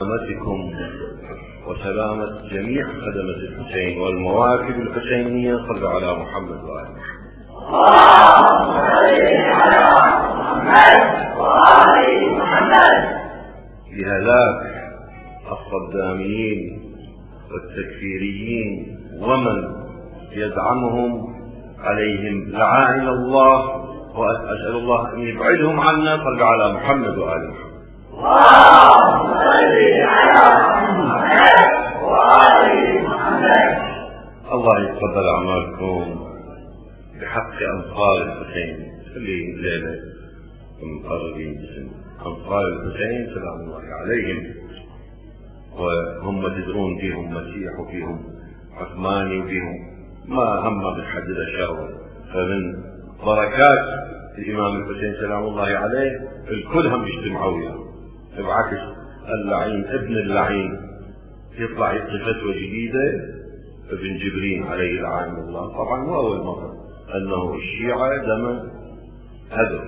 سلامتكم وسلامة جميع خدمة الحسين والمواكب الحسينية صلى على محمد وآل محمد بهلاك الصداميين والتكفيريين ومن يدعمهم عليهم لعائن الله وأسأل الله أن يبعدهم عنا صلى على محمد وآل محمد الله يتقبل أعمالكم بحق انصار الحسين. اللي ليلة مقررين باسم انصار الحسين سلام الله عليهم. وهم تدرون فيهم مسيح وفيهم عثماني وفيهم ما هم بتحدد الشر فمن بركات الإمام الحسين سلام الله عليه الكل هم يجتمعوا وياه بالعكس اللعين ابن اللعين. يطلع يعطي فتوى جديدة. ابن جبرين عليه لعائن الله. طبعا مو أول مرة أنه الشيعة دم هدر.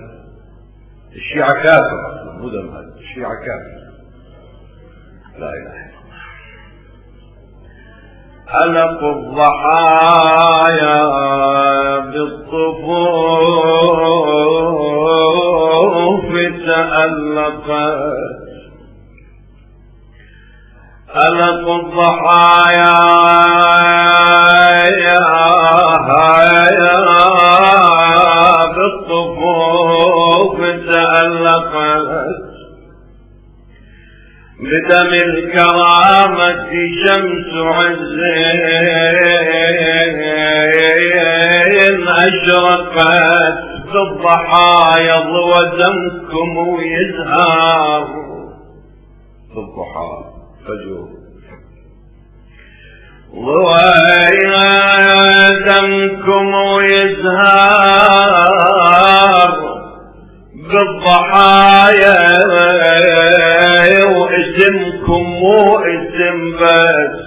الشيعة كافر. مو دم هدر. الشيعة كافر. لا إله إلا ألق الضحايا بالصفوف تألقت ألق الضحايا بالصفوف تألقت بدم الكرامة شمس عز أشرقت بالضحايا ضوى دمكم ويزهار. بالضحى فجور ضوى دمكم ويزهار بالضحايا واسمكم مو اسم بس.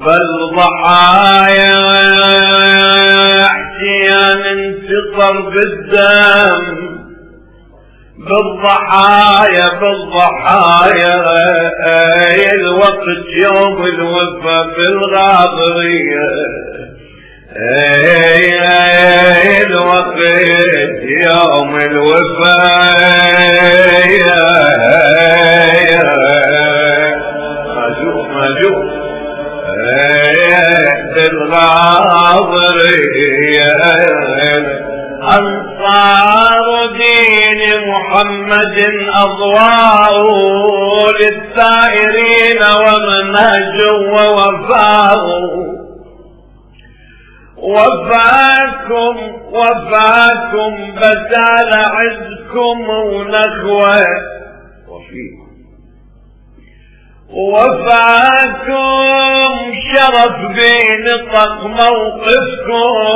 بل ضحايا احتيان انتصر بالدم بالضحايا بالضحايا. الوقت يوم الوفا بالغاضريه الوقت يوم الوفاء ماجوب ماجوب بالغاضرية أنصار محمد أضواء للسائرين ومنهج ووفاء. وفاكم وفاكم بدال عزكم ونخوة. وفيكم وفاكم شرف بنطق موقفكم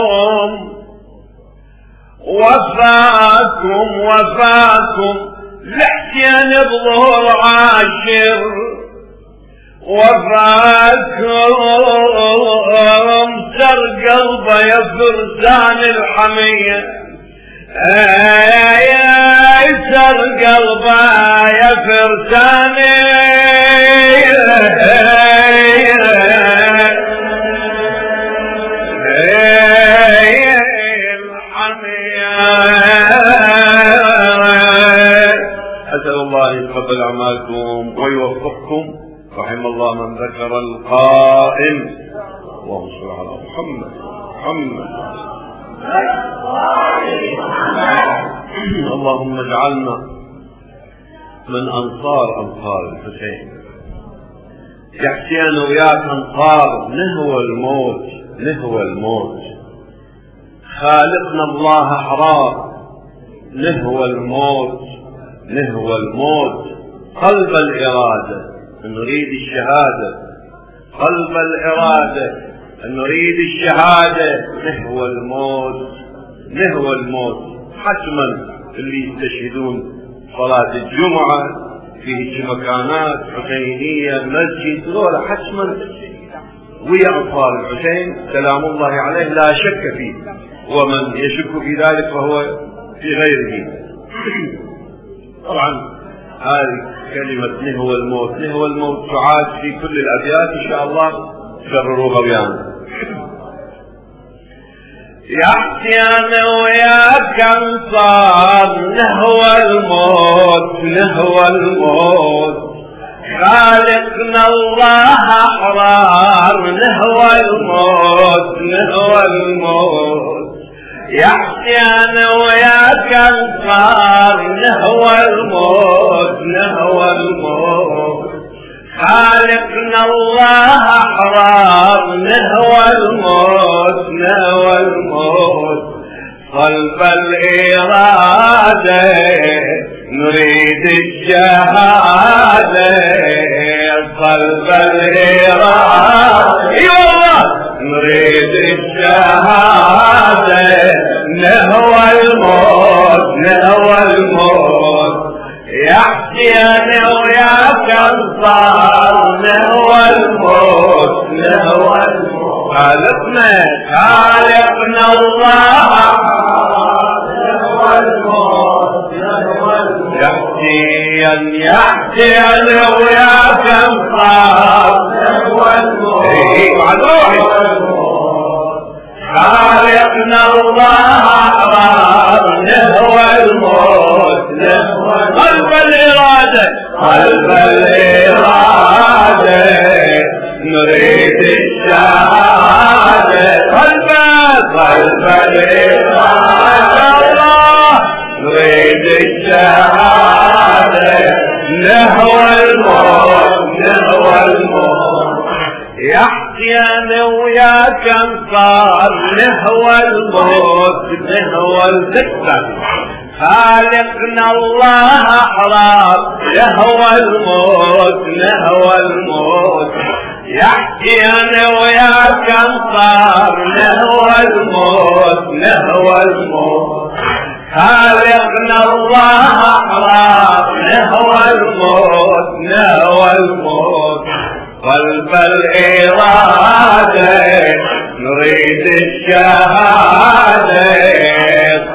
وفاكم وفاكم. لحسين بظهر عاشر. وفاكم سر قلبه يا فرسان الحمية. يا سر قلبه يا فرسان أسأل يتقبل أعمالكم ويوفقكم. رحم الله من ذكر القائم اللهم صل على محمد. محمد. اللهم اجعلنا من أنصار أنصار الحسين. يا حسين وياك أنصار. نهوى الموت. نهوى الموت. خالقنا الله احرار نهوى الموت. نهوى الموت. قلب الإرادة نريد الشهادة. قلب الإرادة نريد الشهادة. نهوى الموت نهوى الموت. حتما اللي يستشهدون صلاة الجمعة في مكانات حسينية مسجد ذولا حتما. ويا أطفال الحسين سلام الله عليه لا شك فيه. ومن يشك في ذلك فهو في غيره. طبعا هذه كلمة نهو الموت نهو الموت تعاد في كل الأبيات إن شاء الله كرروها ويانا يحكي أنا وياك صار نهو الموت نهو الموت. خالقنا الله أحرار نهو الموت نهو الموت. يحكي أنا وياك صار نهو الموت نهو الموت. خالقنا الله أحرار نهوى الموت نهوى الموت. قلب الإرادة نريد الشهادة قلب الإرادة نريد الشهادة نهوى الموت نهوى الموت. يحكي أنا وياك الصار نهوى الموت نهوى الموت. خالقنا خالقنا الله نهوى الموت. يحكي يحكي أنا وياك الصار نهوى الموت خالقنا الله نهوى الموت نهوى قلب الإرادة قلب الإرادة نريد الشهادة قلب قلب الإرادة نهوى الموت نهوى الموت يحكي أنا وياك انصار نهوى الموت نهوى الذكر خالقنا الله احرار نهوى الموت نهوى الموت يحكي أنا وياك انصار نهوى الموت نهوى الموت خالقنا الله احرار نهوى الموت نهوى الموت قلب الإرادة نريد الشهادة.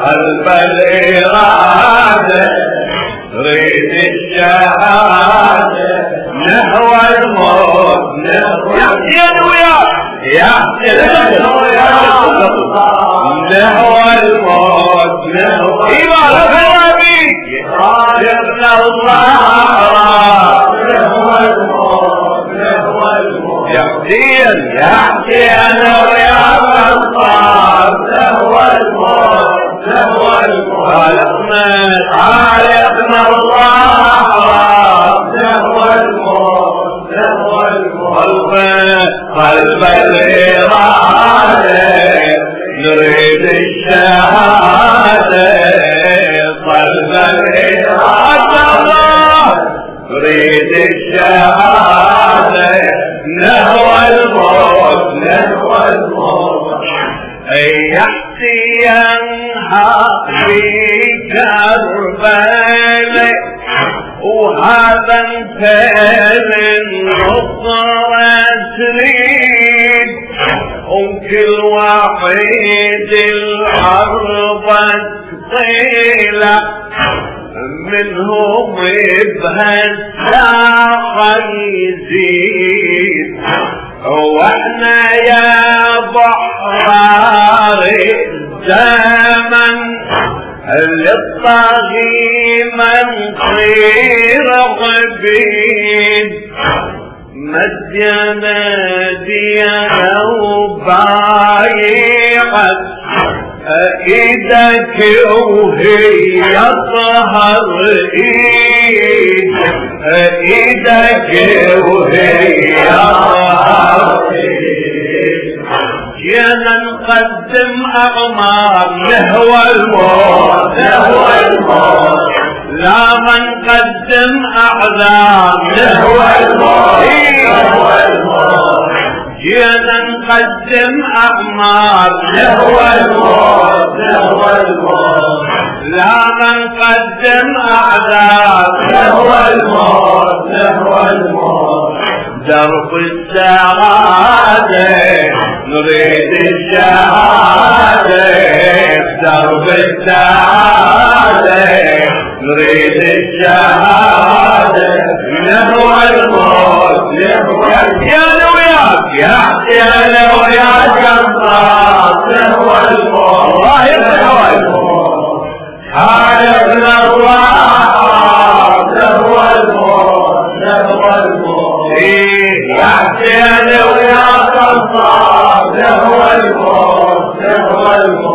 قلب الإرادة نريد الشهادة. نحو الموت نحو يحسين ويا يحسين نحو الموت نحو إيمان النبي خالقنا الله يحسين يحكي أنا ويا الصار نهوى الموت نهوى الموت خالقنا خالقنا الله نهوى الموت نهوى الموت قلب الإرادة الموت نهوى الموت جينا نقدم اعمار نهوى الموت نهوى الموت لا نقدم اعذار نهوى الموت نهوى الموت درب السعادة نريد الشهادة. درب السعادة نريد الشهادة. نهو الموت نهو يا وياك يا حسين وياك الصراط نهو الموت الله يرحمه خالقنا الله نهو الموت نهو الموت يا الموت نهو الموت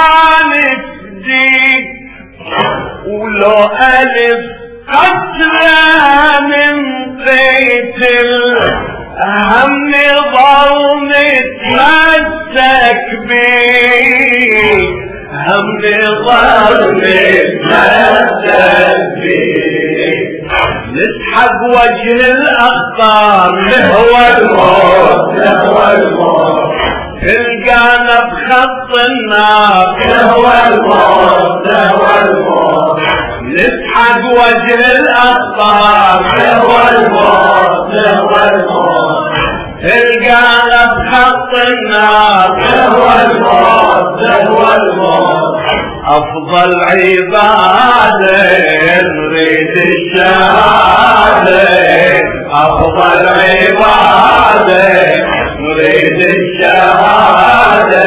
ألف قتلى من قتل هم ظل نتمسك بيه هم ظل نتمسك بيه نسحب وجه الأخطار لهو الموت لهو الموت. تلقانا بخط النار لهو الموت لهو الموت. نسحب وجه الاخطار لهو الموت لهو الموت تلقانا بخط النار. لهو الموت لهو الموت أفضل عباده نريد الشهادة. أفضل عباده نريد الشهاده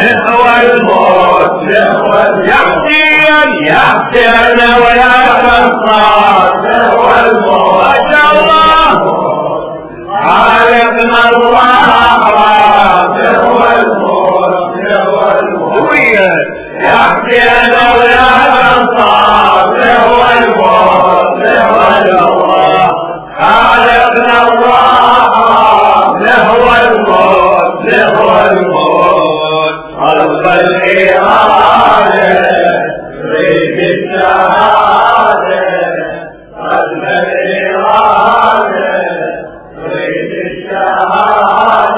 نحو الموت نحو يا حسين يا حسين ويا فصاد نحو الموت ما شاء الله خالقنا الله نحو الموت نحو الموت يا حسين ويا فصاد نحو الموت نحو الموت خالقنا الله خلق الإرادة ريد الشهادة خلق الإرادة ريد الشهادة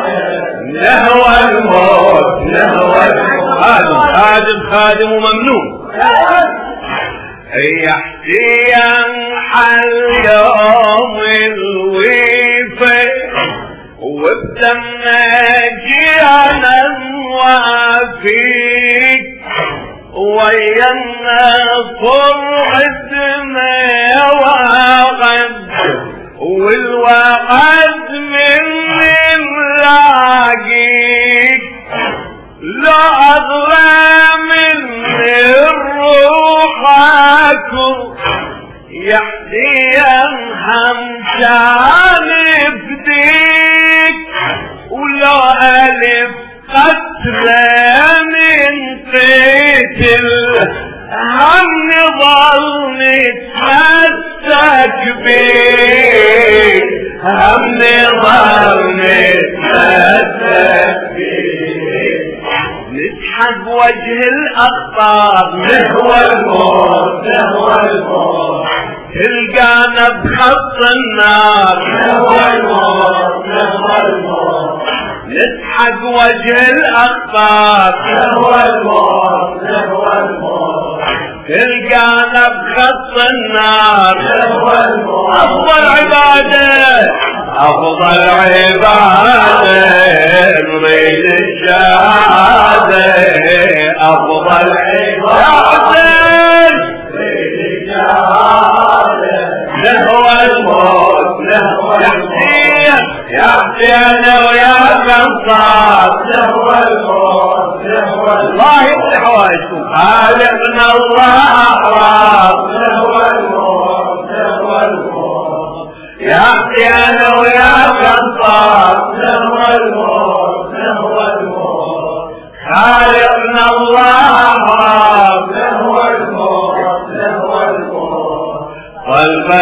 نحو الموت. نحو الموت خادم خادم خادم وممنون تلقانا بخط النار. نسحب وجه الأخطار. تلقانا بخط النار. أفضل عبادة أفضل عبادة نريد الشهادة. أفضل عباده الله يصلح حوائجكم خالقنا الله أختي أنا وياك أنصار نهوى الموت نهوى الموت خالقنا الله أحرار نهوى الموت نهوى الموت قلب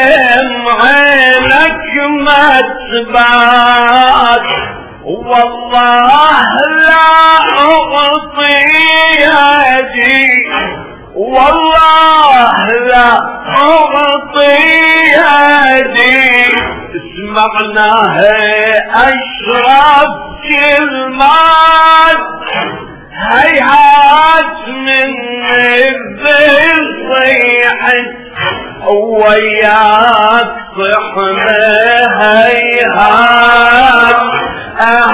عظم عينك ما تبات والله لا أعطي هدي والله لا أعطي هدي اسمعناها أشرف كلمات هيهات من الذل صيحت وياك صحنا هيهات.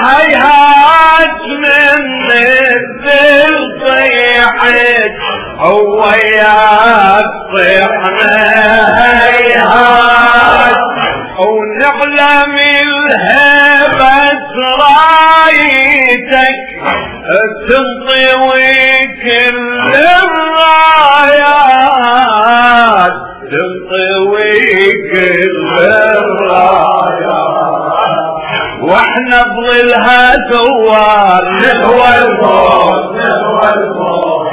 هيهات من الذل صيحت وياك صحنا هيهات. ونعلم الهبة رأيتك. تنطوي كل بظلها ثوار الموت نهوى الموت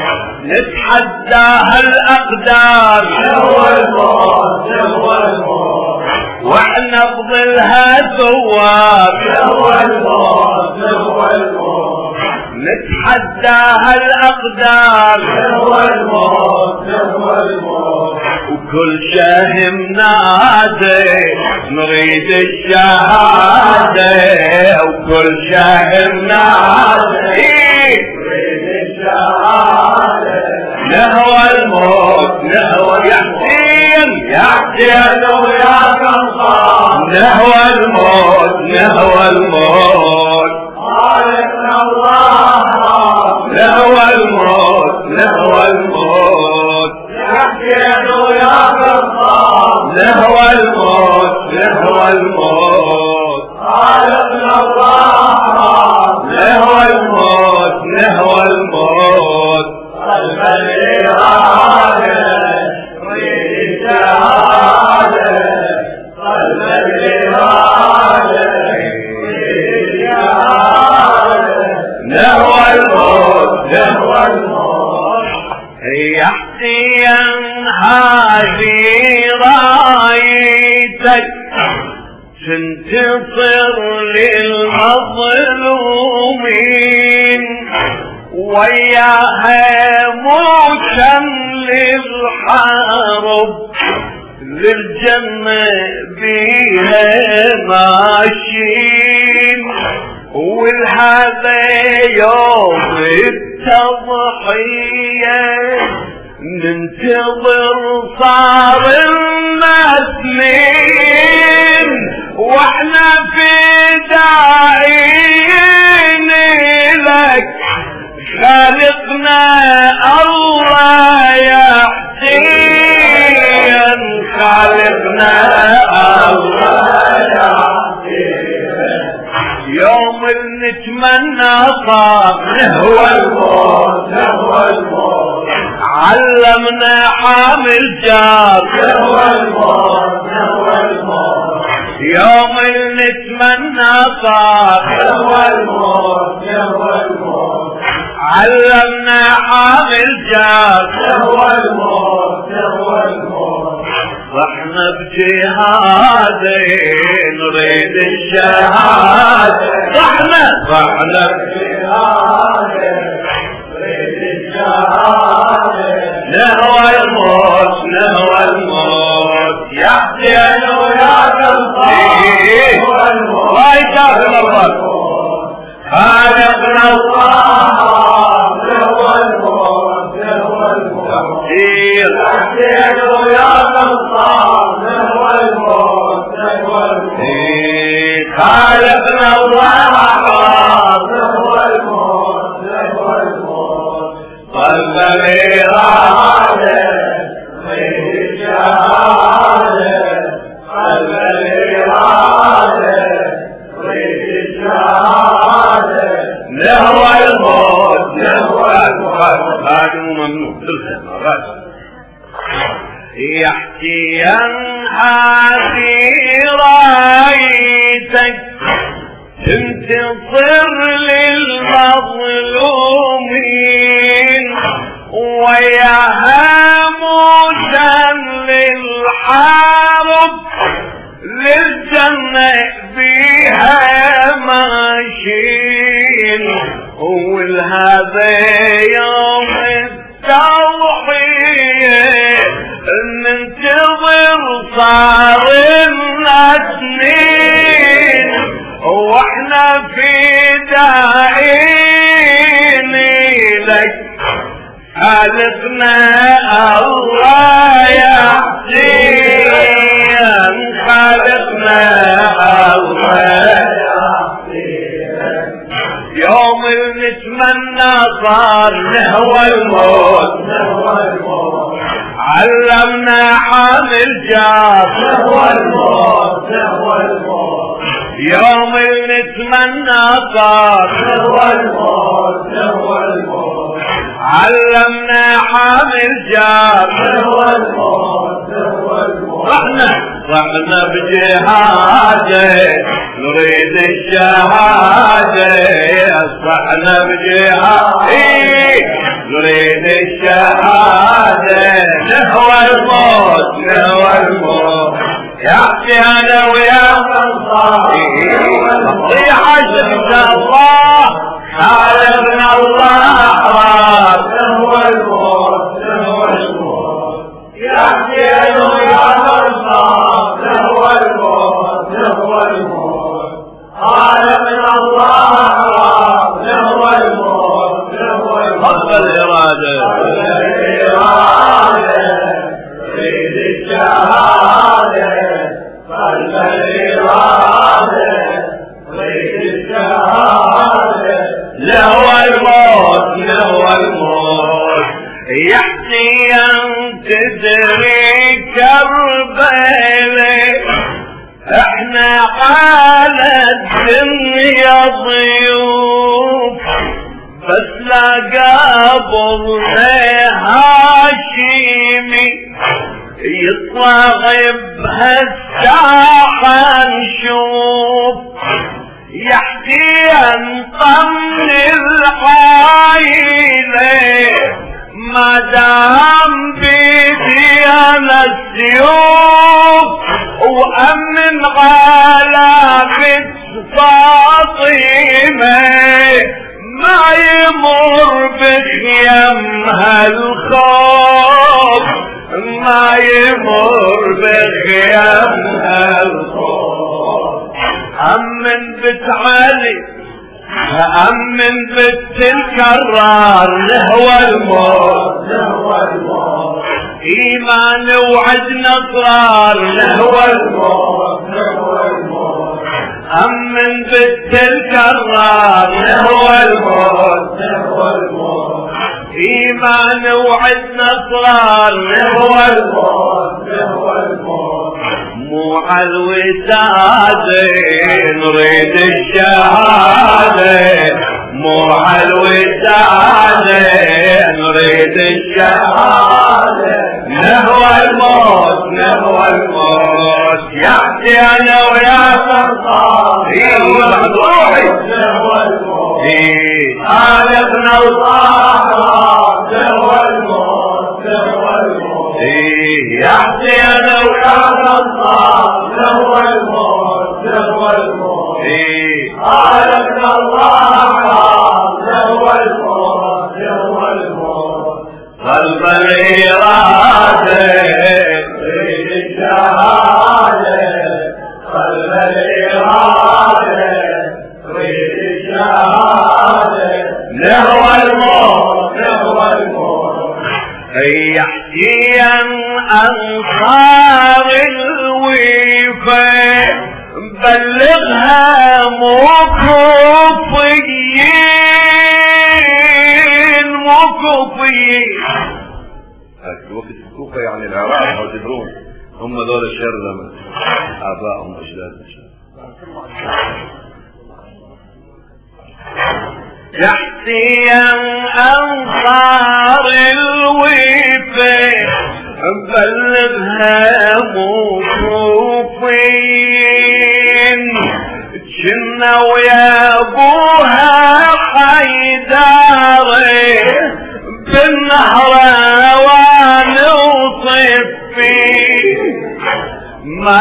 نتحداها الأقدار. نهوى الموت نهوى الموت وإحنا بظلها ثوار نهوى الموت نتحداها الاقدار نهوى الموت نهوى الموت. وكل شهم نادي نريد الشهادة. وكل شهم نادي نريد الشهادة. نهوى الموت نهوى يحسين يحسين وياك انصار نهوى الموت نهوى الموت. خالقنا الله. نهوى الموت نهوى الموت. نهوى الموت نهوى الموت الموت نهوى الموت علمنا حامل جار نهوى الموت نهوى الموت رحنا بجهادي نريد الشهادة. رحنا رحنا بجهادي نريد الشهادة. نهوى الموت نهوى الموت. يا حسين ويا قلبي نهوى الموت. ما يكافي الأرض خالقنا الله هو المراد هو المراد أحياك يا الله هو المراد هو المراد خالقنا الله ممنوع يحكي هذه رأيتك انتصر خالقنا الله يا حسين خالقنا الله يوم نتمنى صار نهوى الموت علمنا حامل جار نهوى الموت نهوى الموت يوم نتمنى صار نهوى الموت. علمنا حامل جار. الموت نهوى الموت رحنا رحنا بجهاده نريد الشهادة أصبحنا بجهاده نريد الشهادة. نهوى الموت نهوى الموت. يحكي أنا ويا منصاري نصيحة شفت خالقنا الله نهوى الموت الموت. خالقنا الله الإرادة كربلاء إحنا على الدنيا ضيوف بس لا قبل هاشمي يطلع بهالساحة نشوف. يحكي عن طمن ما دام بيدي أنا السيوف وأمن على بيت فاطمة. ما يمر بخيامها الخوف ما يمر بخيامها الخوف أمن بتعالي أمن بت الكرار نهوى الموت. نهوى الموت. إيمان وعد نصرار نهوى الموت. الموت أمن بت الكرار نهوى الموت. نهوى الموت. إيمان وعد نصرار نهوى الموت. نهوى الموت. مو على الوسادة نريد الشهادة. مو على الوسادة نريد الشهادة. نهوى الموت نهوى الموت. يحكي أنا ويا فرصان روحي نهوى الموت خالقنا وصاحبه نهوى الموت نهوى الموت. يحكي أنا ويا Allah. تحتيا أنصار الوفا بلغها موصوفين جنة ويا أبوها حيداري بالنهروان وصفين ما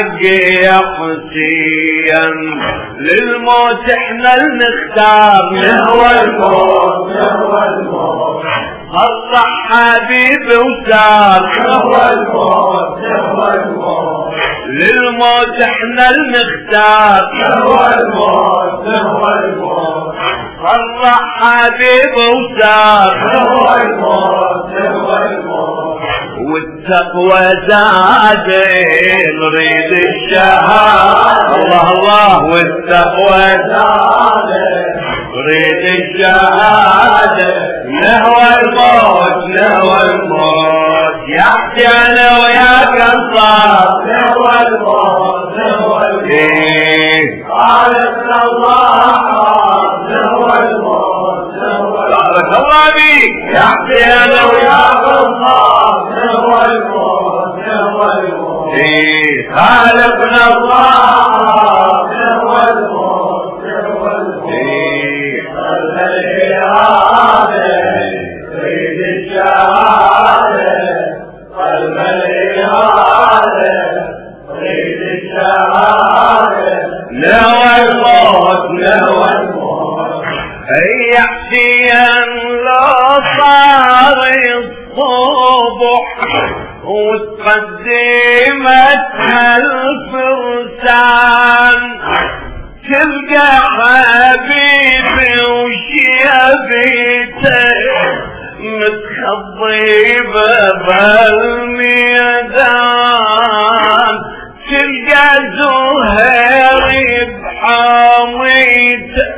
للحق يا حسين للموت إحنا المختار. نهوى الموت نهوى الموت. فرح حبيب وسار. نهوى الموت نهوى الموت. للموت إحنا المختار. نهوى الموت نهوى الموت. فرح حبيب وسار. نهوى الموت نهوى الموت. والتقوى زاد نريد الشهادة. الله الله. والتقوى زاد نريد الشهادة. نهوى الموت نهوى الموت. يحكي أنا وياك الصار نهوى الموت نهوى الموت. قال الله نهوى الموت الله بيك يحكي نهوى الموت نهوى الموت خالقنا الله نهوى وتقدمت الفرسان. تلقى حبيبي وشيبيته متخضيبة بالميدان. تلقى زهيري بحاميته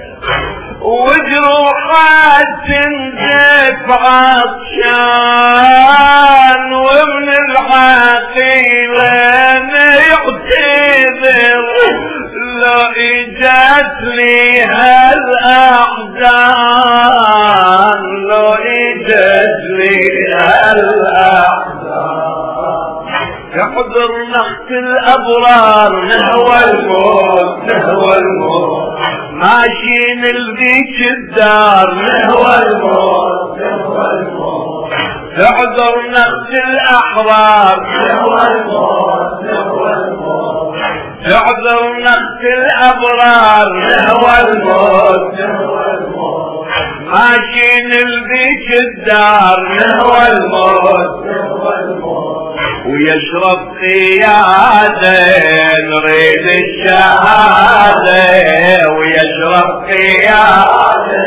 وجروحات تنزف عطشان. يحضر نخت الأبرار نهوى الموت نهوى الموت. ماشيين الذيك الدار نهوى الموت نهوى الموت. تحضر نخت الأحرار نهوى الموت نهوى الموت. تحضر نخت الأبرار نهوى الموت نهوى الموت. ماشيين الذيك الدار نهوى الموت. ويشرب قيادة نريد الشهادة. ويشرب قيادة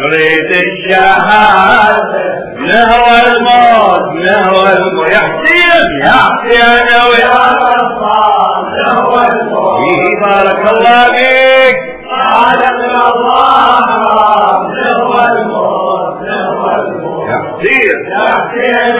نريد الشهادة. نهوى الموت نهوى الموت. يا حسين يا حسين ويا نهوى الموت بارك الله بك خالقنا الله نهوى الموت نهوى الموت يا حسين يا حسين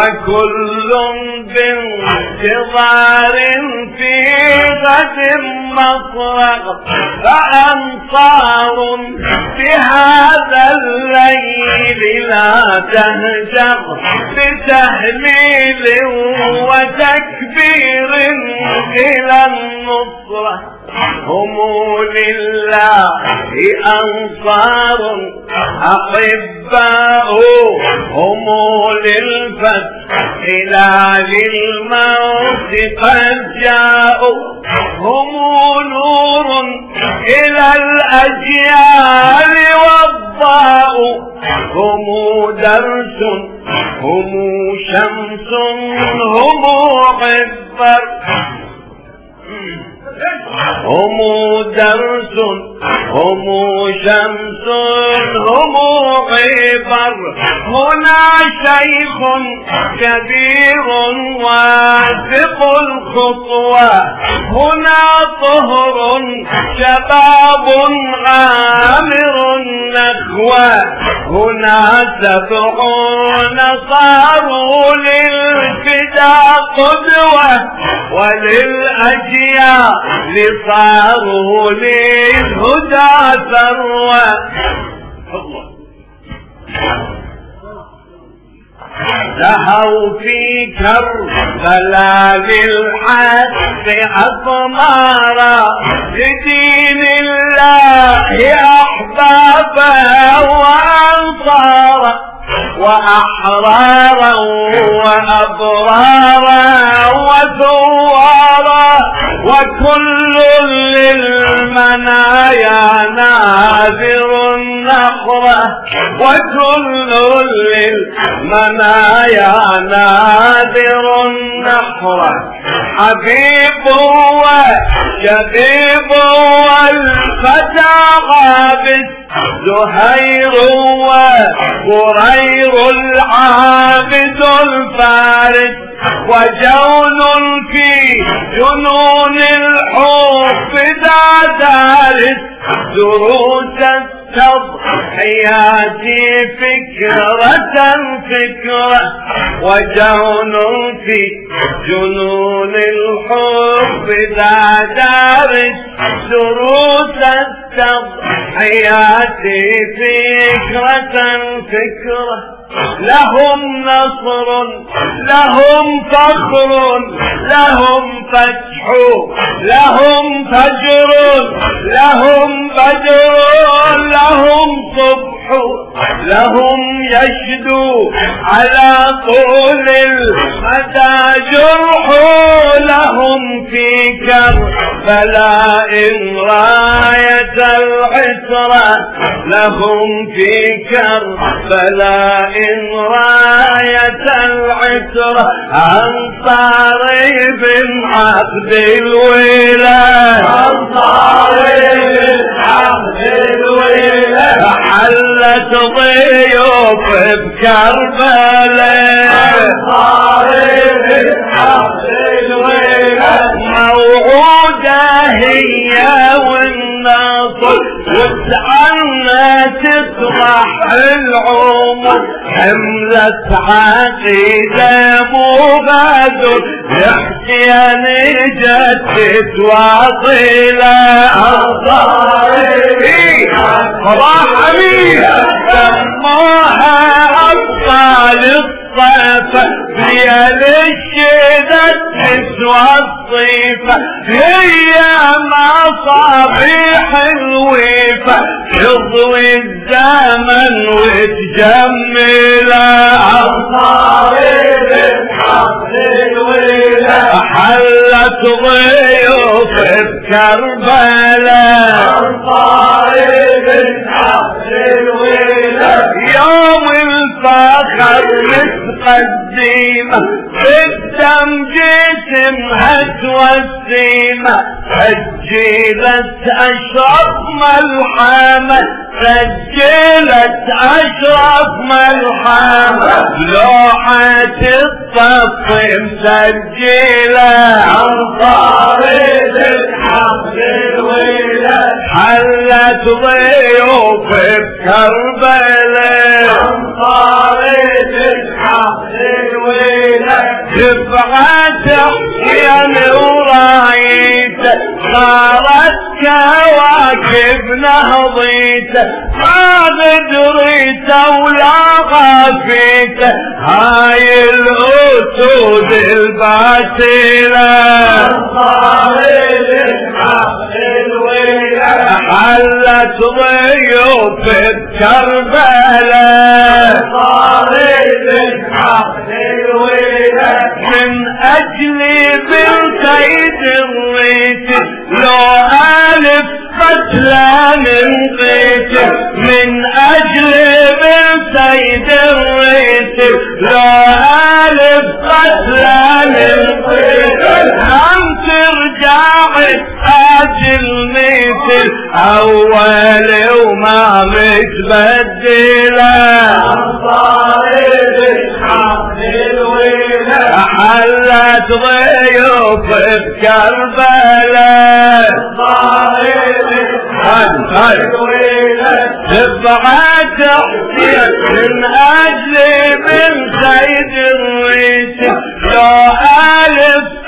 وكل بانتظار في غد مطرق فأنصار بهذا الليل لا تهجر بتهليل وتكبير إلى النصر النصرة. هم لله أنصار أحباء هم للفتح إلى للموت قد جاءوا. هم نور إلى الأجيال والضاء. هم درس هم شمس هم عبر هم درس هم شمس هم عبر هنا شيخ كبير واثق الخطوة. هنا طهر شباب عامر النخوة. هنا سبعون صاروا للفدا قدوة. وللأجيال صاروا للهدى ثروة لهوا في كربلاء للحق أطمارا لدين الله أحبابا وأنصارا وأحرارا وأبرارا وثوارا وكل للمنايا وكل للمنايا ناذر النخرة حبيب وشبيب والفتى غابت. زهير وقرير العابد الفارس وجون في جنون الحب ذا دارس دروس التضحيات فكرة فكرة وجون في جنون الحب ذا دارس دروس التضحيات فكرة فكرة لهم نصر لهم فخر لهم فتح لهم فجر لهم بدر لهم صبح. لهم يشدو على طول المدى جرح لهم في كربلاء راية العسرة لهم في كربلاء راية العسرة أنصاري بن عبد الولاة أنصاري بن عبد الولاة حلت ضيوف بكربلاء. موعودة هي والنصر وسعنا تطرح العمر حملة عقيدة مو بدر يحكي نجدد واصلة. أنصاري صباح أمين سموها أبطال الصيفة هي للشدة تسوى الصيفة هي مصابيح الويفة تضوي الزمن وتجمل أبصاري بالحق الويلة. حلت ضيوف بكربلاء. أبصاري بالحق الويلة. يوم الفخر مسقى مقدمة بالدم جسمها توسيمة سجلت أشرف ملحمة سجلت أشرف ملحمة. لوحة الطف مسجلة عن طريق الحق الولاد حلت ضيوف بكربلاء عن طريق الحق الولاد دفعت حسين ورايت صارت كواكب نهضيت ما دريت ولا غفيت هاي الأسود الباسلة حلت ضيوف بكربلاء من أجل بالكيد الريت لو ألف قتلى من قيت من أجل بالسيد الريت لو ألف قتلى من قيت هم ترجع أجل مثل أول وما متبدله حلت ضيوف بكربلاء حسين من أجل من سيد الريس لو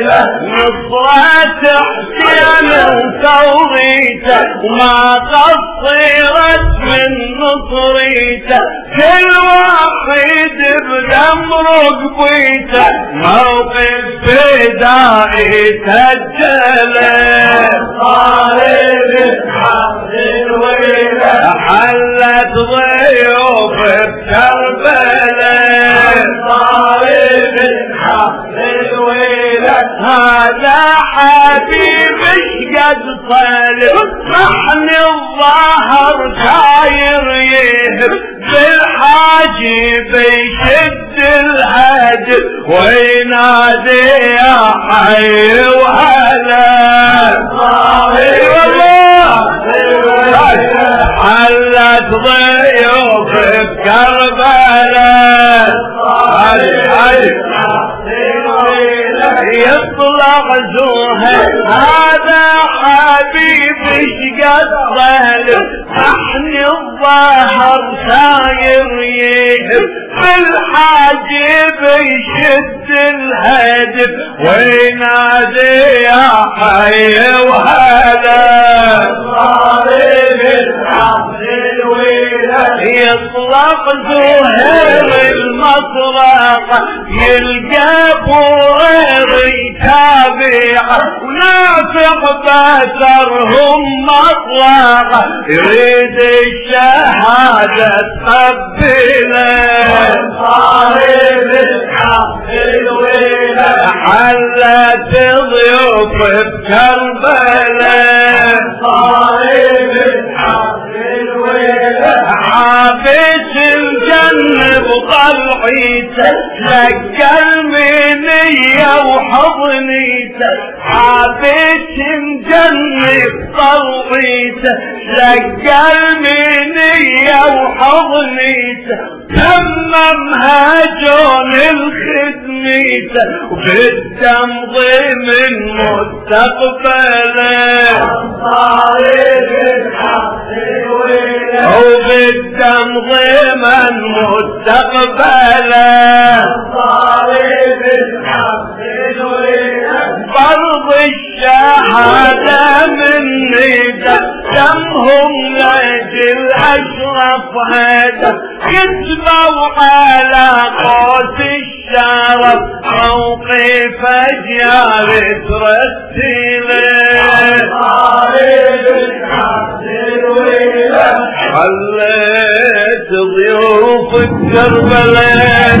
بكربلاء نصرة حسين وتوريته وما قصرت من نصريته كل واحد بدم رقبيته موقف فدائي سجله حلت ضيوف بكربلاء هذا حبيب قد طالب صحن الظهر ساير يهب. بالحاجب يشد الهدف وينادي يا حي وهلا. والله حلت ضيوف بكربلاء يطلع زهر هذا حبيب شقد ظالم أحن الظهر ساير يهب بالحاجب يشد الهدف. وينادي يا حي وهلا يطلق زهير المطرق يلقى بوير يتابع ونافق بسرهم مطلق يريد الشهادة تقبله حلت ضيوف بكربلاء الجنب طلعيته لقى المنية وحضنيته حابس الجنب طلعيته لقى المنية وحضنيته تممها جون الخدميته وبالدم ضمن مستقبله وبالدم ضمن مستقبله فرض الشهادة دمهم لاجل اشرف هذا؟ خدمة وعلى قوس الشرف موقف أجيال ترسل خليت ضيوف الكربلاء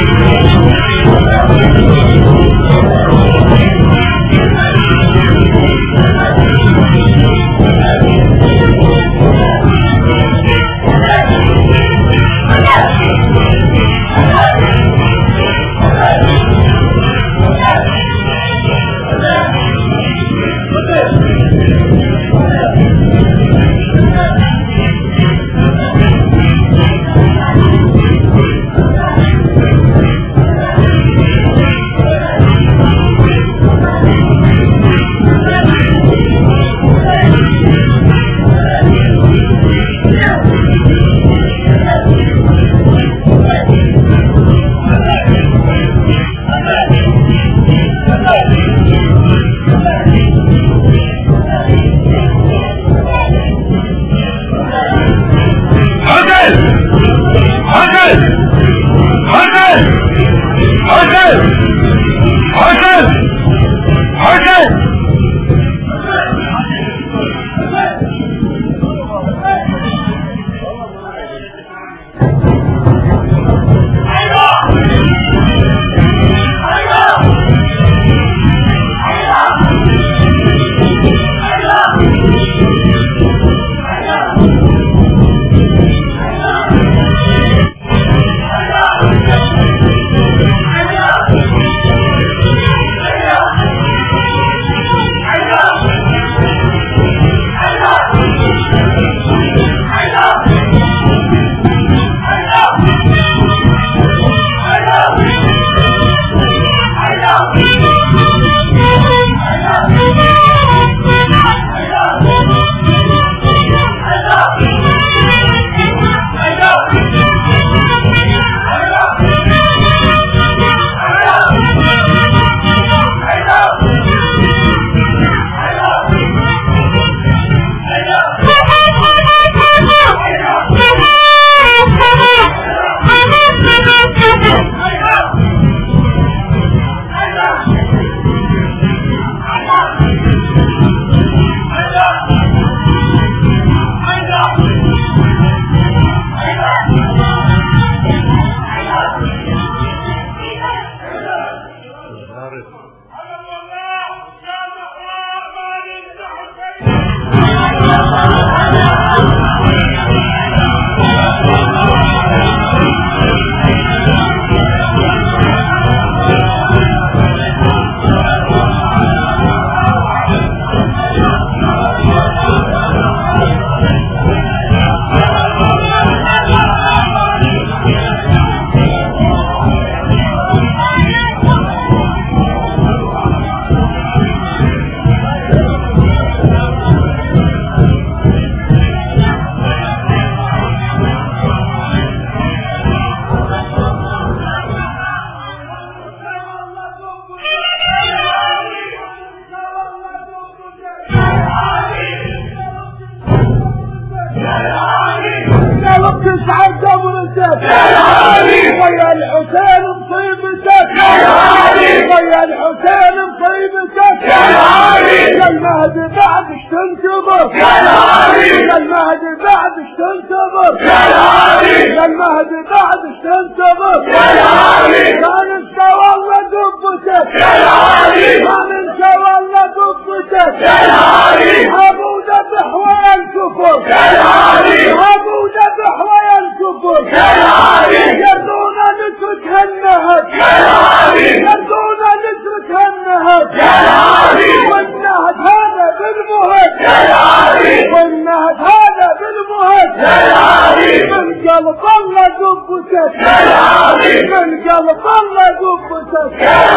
تشعر جمرتك يا علي ويا الحسين بطيبتك يا علي ويا الحسين بطيبتك يا علي يا المهدي بعدش تنتظر. يا علي يا المهدي بعدش تنتظر. يا علي يا المهدي بعدش تنتظر. يا علي ما ننسى والله قبتك يا علي ما ننسى والله قبتك يا علي ابو ذبح والكفر يا علي يا ويرزقك يا العظيم يدعونا نترك النهب. يا العظيم يدعونا نترك النهب. يا العظيم والنهب هذا بالمهد. يا العظيم والنهب هذا بالمهد. يا العظيم من قلب الله دبتك يا العظيم من قلب الله دبتك يا العظيم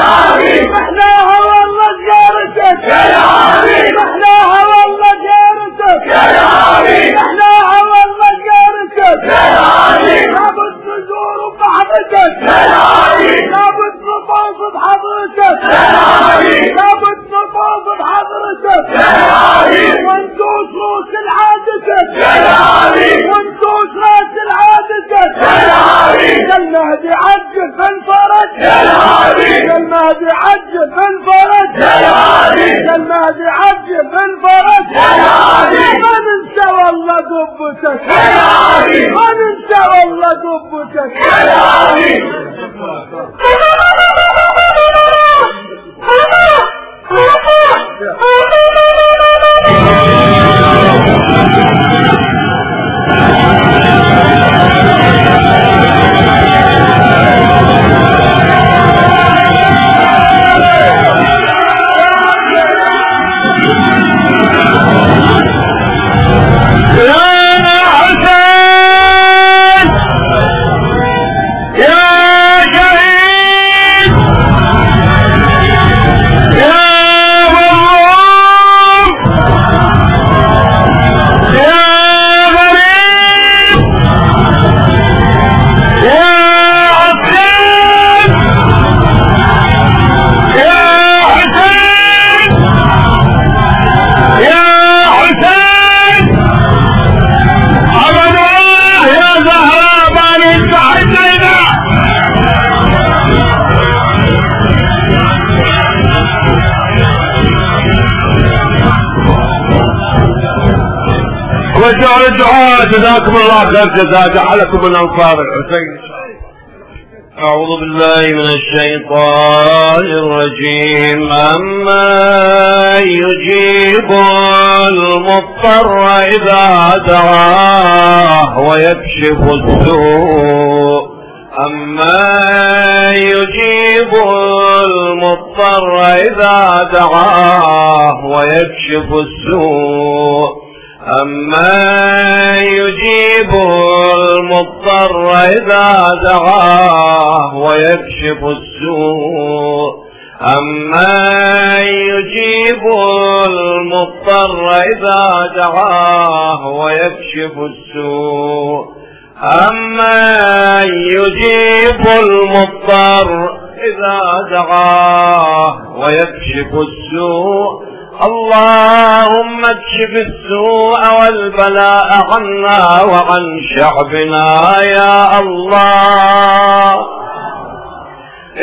من انت والله دبتك يا عمي Oh, جزاكم الله خير جزاء جعلكم من أنصار الحسين. أعوذ بالله من الشيطان الرجيم. أما يجيب المضطر إذا دعاه ويكشف السوء. أما يجيب المضطر إذا دعاه ويكشف السوء. أما يجيب المضطر إذا دعاه ويكشف السوء. أما يجيب المضطر إذا دعاه ويكشف السوء. أما يجيب المضطر إذا دعاه ويكشف السوء. اللهم اكشف السوء والبلاء عنا وعن شعبنا يا الله.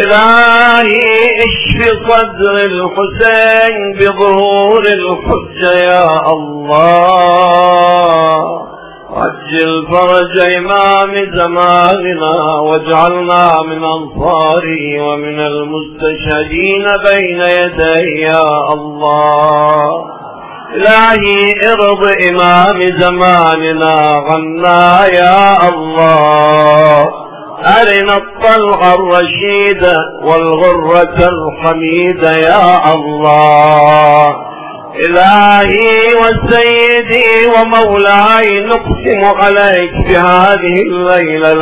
إلهي اشف صدر الحسين بظهور الحجة يا الله. عجل فرج إمام زماننا واجعلنا من أنصاره ومن المستشهدين بين يديه يا الله. إلهي ارض إمام زماننا عنا يا الله. أرنا الطلع الرشيد والغرة الحميدة يا الله. إلهي وسيدي ومولاي نقسم عليك في هذه الليلة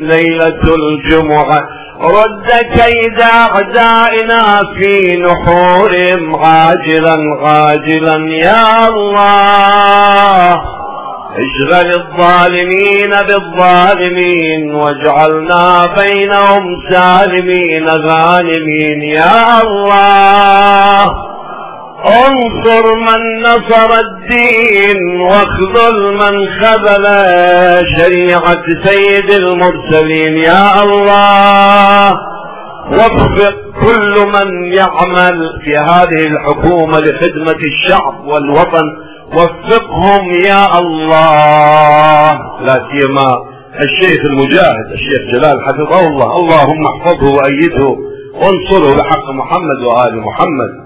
ليلة الجمعة. رد كيد أعدائنا في نحورهم عاجلا عاجلا. يا الله اشغل الظالمين بالظالمين واجعلنا بينهم سالمين غانمين. يا الله انصر من نصر الدين واخذل من خذل شريعة سيد المرسلين. يا الله وفق كل من يعمل في هذه الحكومة لخدمة الشعب والوطن. وفقهم يا الله. لا سيما الشيخ المجاهد الشيخ جلال حفظه الله. اللهم احفظه وأيده. وانصره بحق محمد وآل محمد.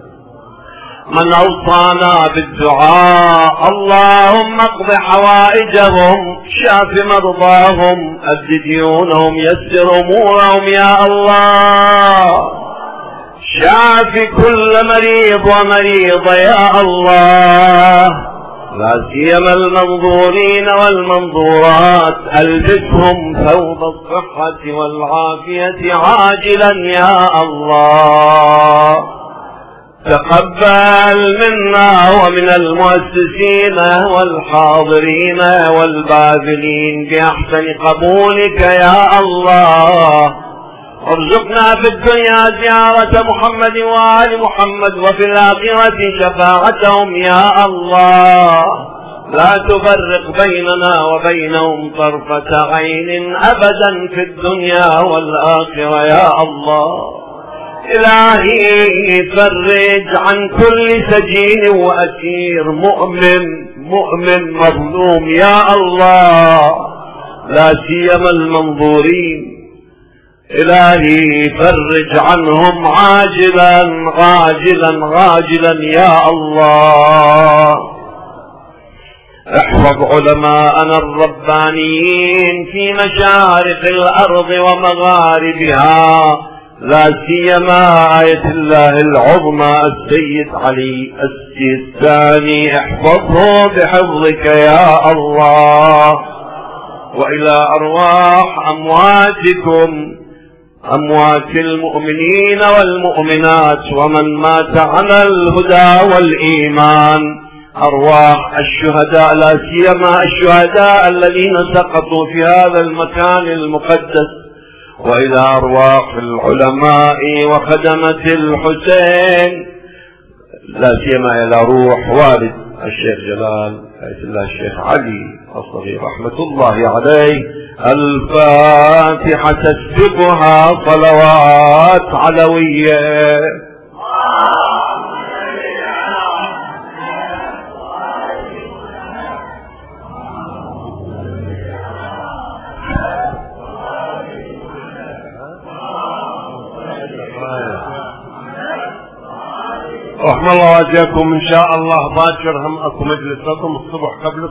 من أوصانا بالدعاء اللهم اقض حوائجهم شاف مرضاهم أد ديونهم يسر أمورهم يا الله. شاف كل مريض ومريض يا الله. لا سيما المنظورين والمنظورات ألبسهم ثوب الصحة والعافية عاجلا يا الله. تقبل منا ومن المؤسسين والحاضرين والباذلين بأحسن قبولك يا الله. ارزقنا في الدنيا زيارة محمد وآل محمد وفي الآخرة شفاعتهم يا الله. لا تفرق بيننا وبينهم طرفة عين أبدا في الدنيا والآخرة يا الله. إلهي فرج عن كل سجين وأسير. مؤمن مؤمن مظلوم. يا الله لا سيما المنظورين. إلهي فرج عنهم عاجلا غاجلا غاجلا. يا الله. احفظ علماءنا الربانيين في مشارق الأرض ومغاربها. لا سيما آية الله العظمى السيد علي السيستاني. احفظه بحفظك يا الله. وإلى أرواح أمواتكم أموات المؤمنين والمؤمنات ومن مات على الهدى والإيمان. أرواح الشهداء لا سيما الشهداء الذين سقطوا في هذا المكان المقدس. وإلى أرواح العلماء وخدمة الحسين لا سيما إلى روح والد الشيخ جلال آية الله الشيخ علي الصغير رحمة الله عليه الفاتحة تسبقها صلوات علوية. رحم الله وجهكم إن شاء الله باكر هم أكو مجلس لكم الصبح قبل